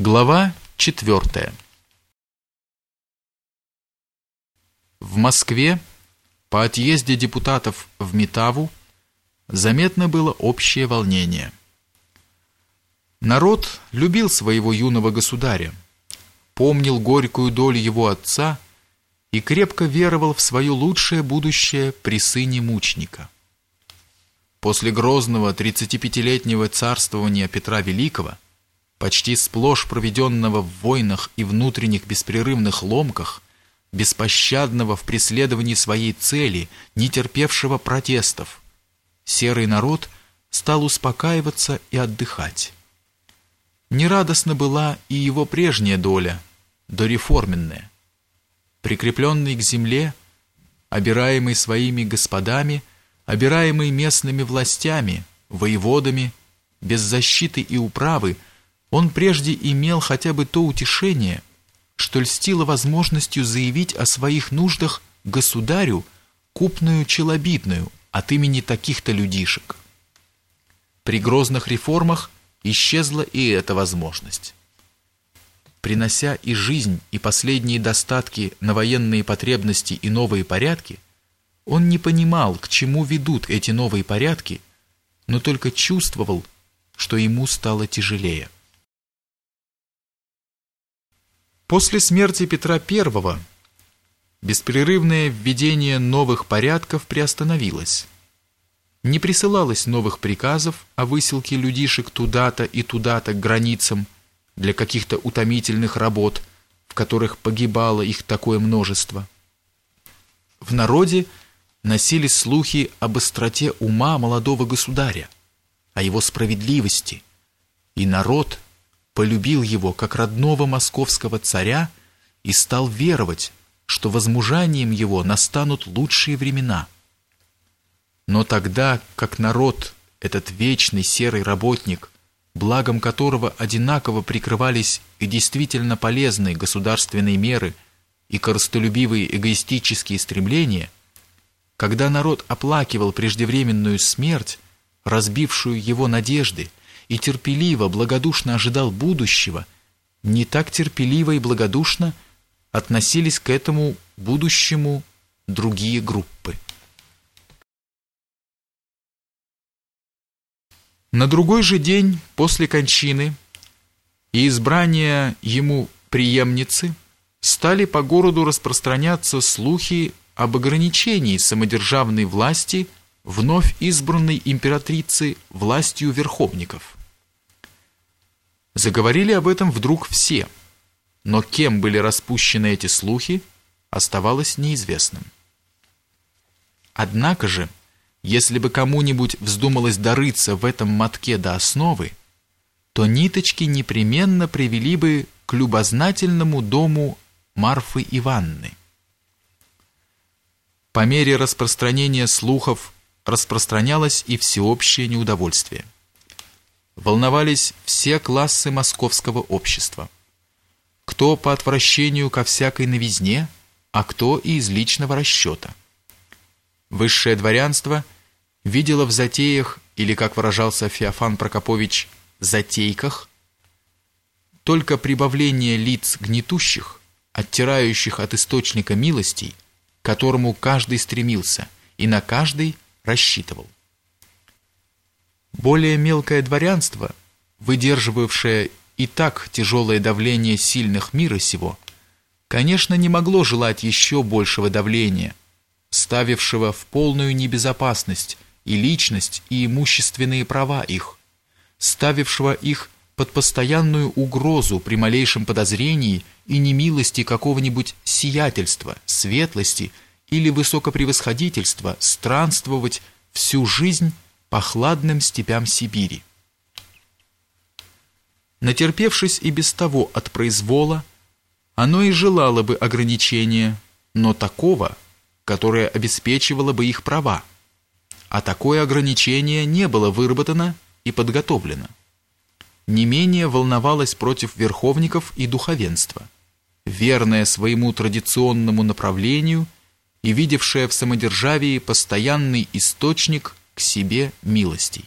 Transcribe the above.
Глава 4. В Москве по отъезде депутатов в Метаву заметно было общее волнение. Народ любил своего юного государя, помнил горькую долю его отца и крепко веровал в свое лучшее будущее при сыне мученика. После грозного 35-летнего царствования Петра Великого – почти сплошь проведенного в войнах и внутренних беспрерывных ломках, беспощадного в преследовании своей цели, не терпевшего протестов, серый народ стал успокаиваться и отдыхать. Нерадостна была и его прежняя доля, дореформенная. Прикрепленный к земле, обираемый своими господами, обираемый местными властями, воеводами, без защиты и управы – он прежде имел хотя бы то утешение, что льстило возможностью заявить о своих нуждах государю купную челобитную от имени таких-то людишек. При грозных реформах исчезла и эта возможность. Принося и жизнь, и последние достатки на военные потребности и новые порядки, он не понимал, к чему ведут эти новые порядки, но только чувствовал, что ему стало тяжелее. После смерти Петра I беспрерывное введение новых порядков приостановилось. Не присылалось новых приказов о высылке людишек туда-то и туда-то к границам для каких-то утомительных работ, в которых погибало их такое множество. В народе носились слухи об остроте ума молодого государя, о его справедливости, и народ – полюбил его как родного московского царя и стал веровать, что возмужанием его настанут лучшие времена. Но тогда, как народ, этот вечный серый работник, благом которого одинаково прикрывались и действительно полезные государственные меры и корыстолюбивые эгоистические стремления, когда народ оплакивал преждевременную смерть, разбившую его надежды, и терпеливо, благодушно ожидал будущего, не так терпеливо и благодушно относились к этому будущему другие группы. На другой же день после кончины и избрания ему преемницы стали по городу распространяться слухи об ограничении самодержавной власти вновь избранной императрицы властью верховников. Заговорили об этом вдруг все, но кем были распущены эти слухи, оставалось неизвестным. Однако же, если бы кому-нибудь вздумалось дорыться в этом мотке до основы, то ниточки непременно привели бы к любознательному дому Марфы Иванны. По мере распространения слухов распространялось и всеобщее неудовольствие волновались все классы московского общества. Кто по отвращению ко всякой новизне, а кто и из личного расчета. Высшее дворянство видело в затеях, или, как выражался Феофан Прокопович, затейках, только прибавление лиц гнетущих, оттирающих от источника милостей, к которому каждый стремился и на каждый рассчитывал. Более мелкое дворянство, выдерживавшее и так тяжелое давление сильных мира сего, конечно, не могло желать еще большего давления, ставившего в полную небезопасность и личность, и имущественные права их, ставившего их под постоянную угрозу при малейшем подозрении и немилости какого-нибудь сиятельства, светлости или высокопревосходительства странствовать всю жизнь по хладным степям Сибири. Натерпевшись и без того от произвола, оно и желало бы ограничения, но такого, которое обеспечивало бы их права. А такое ограничение не было выработано и подготовлено. Не менее волновалось против верховников и духовенства, верное своему традиционному направлению и видевшее в самодержавии постоянный источник к себе милостей.